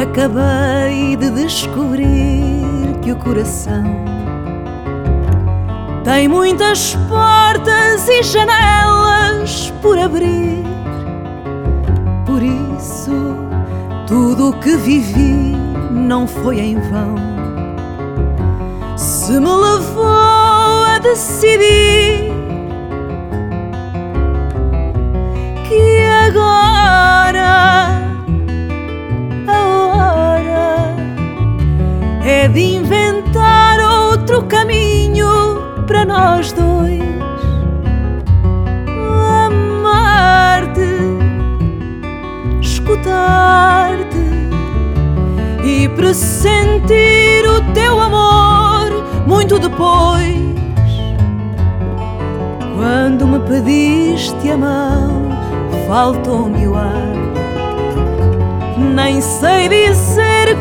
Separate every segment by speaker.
Speaker 1: Acabei de descobrir que o coração tem muitas portas e janelas por abrir. Por isso, tudo o que vivi não foi em vão. Se me levou a decidir é de inventar outro caminho para nós dois. Amar-te, escutar-te e pressentir o teu amor muito depois. Quando me pediste a mão, faltou-me o ar. Nem sei dizer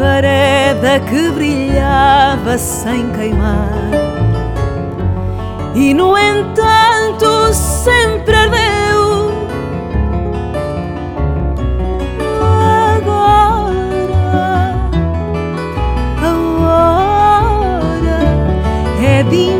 Speaker 1: labareda que brilhava sem queimar. E no entanto sempre ardeu. Agora a hora é de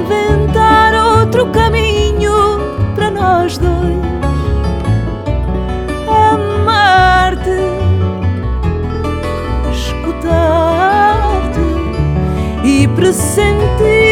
Speaker 1: escutar-te e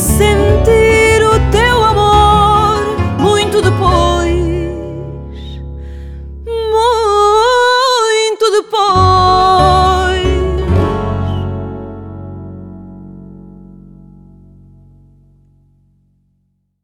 Speaker 1: sentir.